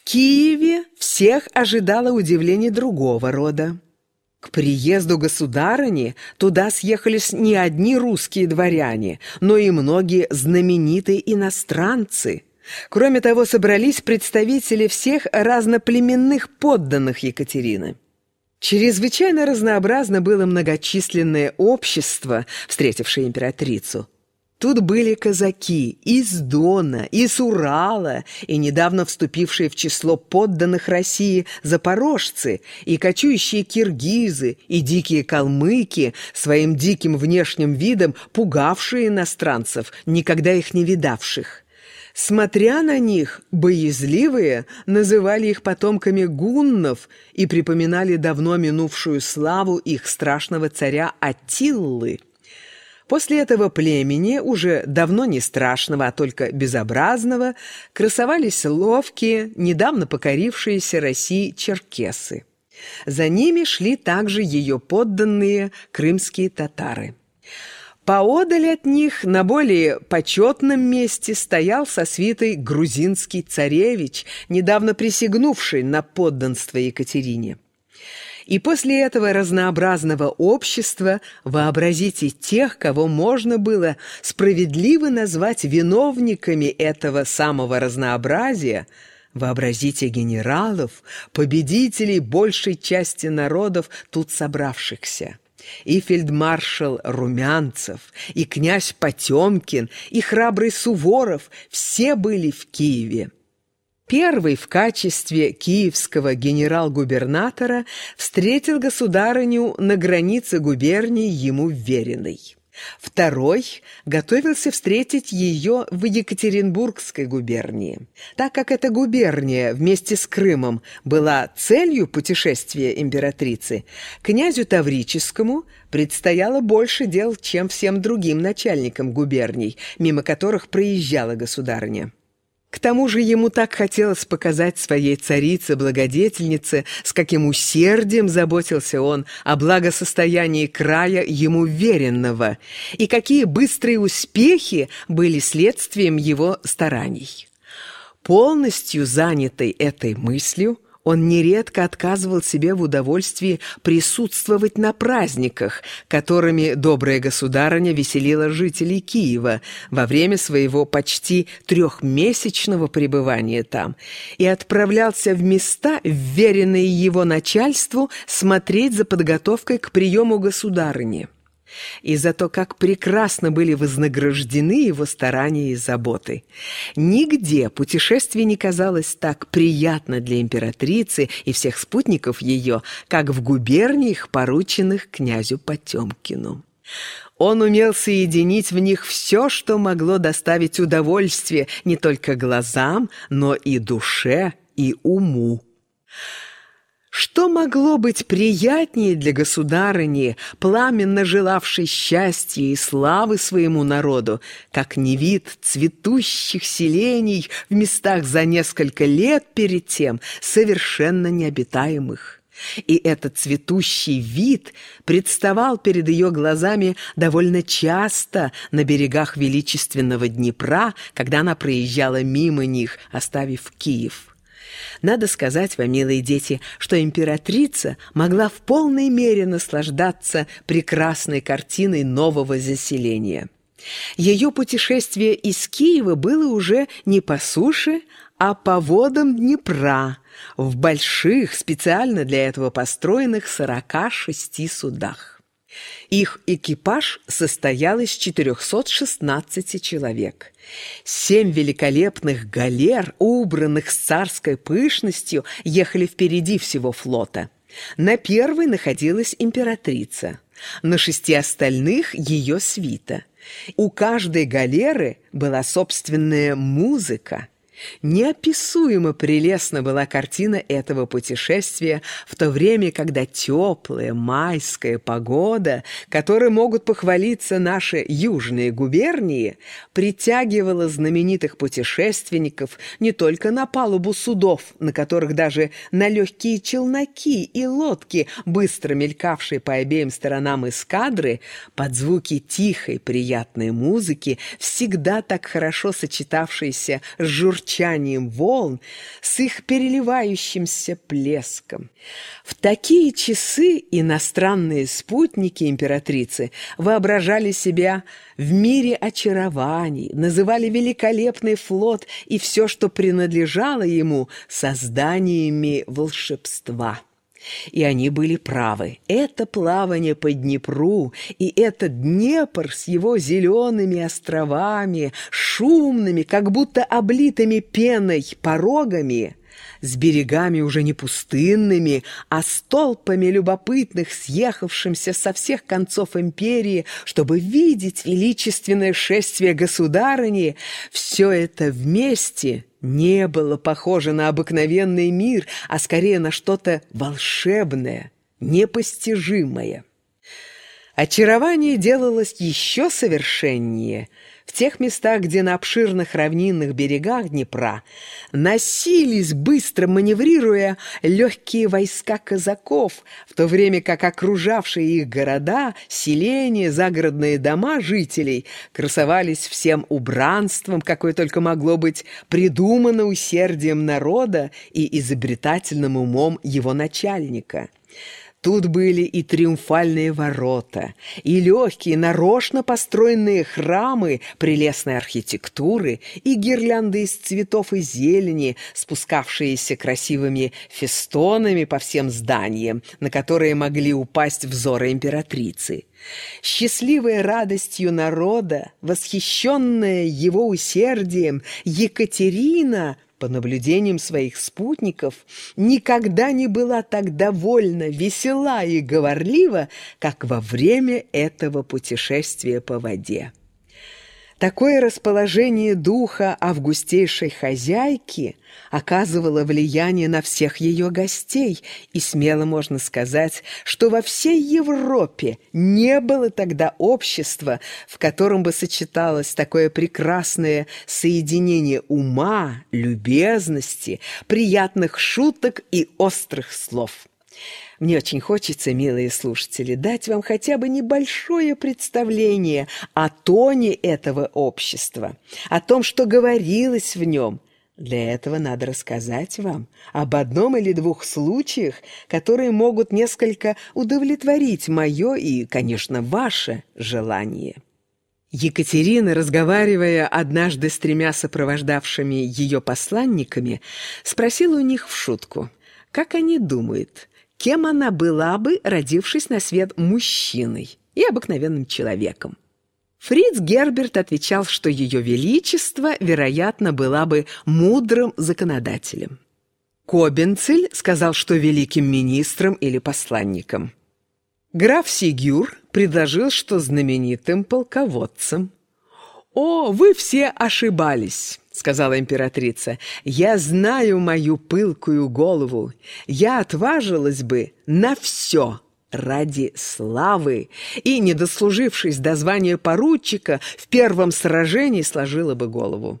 В Киеве всех ожидало удивление другого рода. К приезду государыни туда съехались не одни русские дворяне, но и многие знаменитые иностранцы. Кроме того, собрались представители всех разноплеменных подданных Екатерины. Чрезвычайно разнообразно было многочисленное общество, встретившее императрицу. Тут были казаки из Дона, из Урала, и недавно вступившие в число подданных России запорожцы, и кочующие киргизы, и дикие калмыки, своим диким внешним видом пугавшие иностранцев, никогда их не видавших. Смотря на них, боязливые называли их потомками гуннов и припоминали давно минувшую славу их страшного царя Атиллы. После этого племени, уже давно не страшного, а только безобразного, красовались ловкие, недавно покорившиеся России черкесы. За ними шли также ее подданные крымские татары. Поодаль от них, на более почетном месте, стоял со свитой грузинский царевич, недавно присягнувший на подданство Екатерине. И после этого разнообразного общества вообразите тех, кого можно было справедливо назвать виновниками этого самого разнообразия, вообразите генералов, победителей большей части народов тут собравшихся. И фельдмаршал Румянцев, и князь Потемкин, и храбрый Суворов – все были в Киеве. Первый в качестве киевского генерал-губернатора встретил государыню на границе губернии ему веренной. Второй готовился встретить ее в Екатеринбургской губернии. Так как эта губерния вместе с Крымом была целью путешествия императрицы, князю Таврическому предстояло больше дел, чем всем другим начальникам губерний, мимо которых проезжала государыня. К тому же ему так хотелось показать своей царице-благодетельнице, с каким усердием заботился он о благосостоянии края ему веренного, и какие быстрые успехи были следствием его стараний. Полностью занятый этой мыслью, он нередко отказывал себе в удовольствии присутствовать на праздниках, которыми добрая государыня веселила жителей Киева во время своего почти трехмесячного пребывания там и отправлялся в места, вверенные его начальству, смотреть за подготовкой к приему государыни и за то, как прекрасно были вознаграждены его старания и заботы. Нигде путешествие не казалось так приятно для императрицы и всех спутников ее, как в губерниях, порученных князю Потемкину. Он умел соединить в них все, что могло доставить удовольствие не только глазам, но и душе, и уму. Что могло быть приятнее для государыни, пламенно желавшей счастья и славы своему народу, как не вид цветущих селений в местах за несколько лет перед тем совершенно необитаемых? И этот цветущий вид представал перед ее глазами довольно часто на берегах величественного Днепра, когда она проезжала мимо них, оставив Киев. Надо сказать вам, милые дети, что императрица могла в полной мере наслаждаться прекрасной картиной нового заселения. Ее путешествие из Киева было уже не по суше, а по водам Днепра, в больших, специально для этого построенных 46 судах. Их экипаж состоял из 416 человек. Семь великолепных галер, убранных с царской пышностью, ехали впереди всего флота. На первой находилась императрица, на шести остальных – ее свита. У каждой галеры была собственная музыка – Неописуемо прелестна была картина этого путешествия в то время, когда теплая майская погода, которой могут похвалиться наши южные губернии, притягивала знаменитых путешественников не только на палубу судов, на которых даже на легкие челноки и лодки, быстро мелькавшие по обеим сторонам эскадры, под звуки тихой приятной музыки, всегда так хорошо сочетавшейся с журчанием, журчанием волн, с их переливающимся плеском. В такие часы иностранные спутники императрицы воображали себя в мире очарований, называли великолепный флот и все, что принадлежало ему, созданиями волшебства. И они были правы. Это плавание по Днепру и этот Днепр с его зелеными островами, шумными, как будто облитыми пеной порогами, с берегами уже не пустынными, а с толпами любопытных, съехавшимся со всех концов империи, чтобы видеть величественное шествие государыни, все это вместе – не было похоже на обыкновенный мир, а скорее на что-то волшебное, непостижимое. Очарование делалось еще совершеннее – в тех местах, где на обширных равнинных берегах Днепра носились, быстро маневрируя, легкие войска казаков, в то время как окружавшие их города, селения, загородные дома жителей красовались всем убранством, какое только могло быть придумано усердием народа и изобретательным умом его начальника. Тут были и триумфальные ворота, и легкие, нарочно построенные храмы прелестной архитектуры, и гирлянды из цветов и зелени, спускавшиеся красивыми фестонами по всем зданиям, на которые могли упасть взоры императрицы. Счастливая радостью народа, восхищенная его усердием, Екатерина – по наблюдениям своих спутников, никогда не была так довольна, весела и говорлива, как во время этого путешествия по воде. Такое расположение духа августейшей хозяйки оказывало влияние на всех ее гостей, и смело можно сказать, что во всей Европе не было тогда общества, в котором бы сочеталось такое прекрасное соединение ума, любезности, приятных шуток и острых слов. Мне очень хочется, милые слушатели, дать вам хотя бы небольшое представление о тоне этого общества, о том, что говорилось в нем. Для этого надо рассказать вам об одном или двух случаях, которые могут несколько удовлетворить мое и, конечно, ваше желание. Екатерина, разговаривая однажды с тремя сопровождавшими ее посланниками, спросила у них в шутку, как они думают, кем она была бы, родившись на свет мужчиной и обыкновенным человеком. Фриц Герберт отвечал, что ее величество, вероятно, была бы мудрым законодателем. Кобенцель сказал, что великим министром или посланником. Граф Сигюр предложил, что знаменитым полководцем. «О, вы все ошибались!» — сказала императрица. «Я знаю мою пылкую голову. Я отважилась бы на все ради славы и, не дослужившись до звания поручика, в первом сражении сложила бы голову».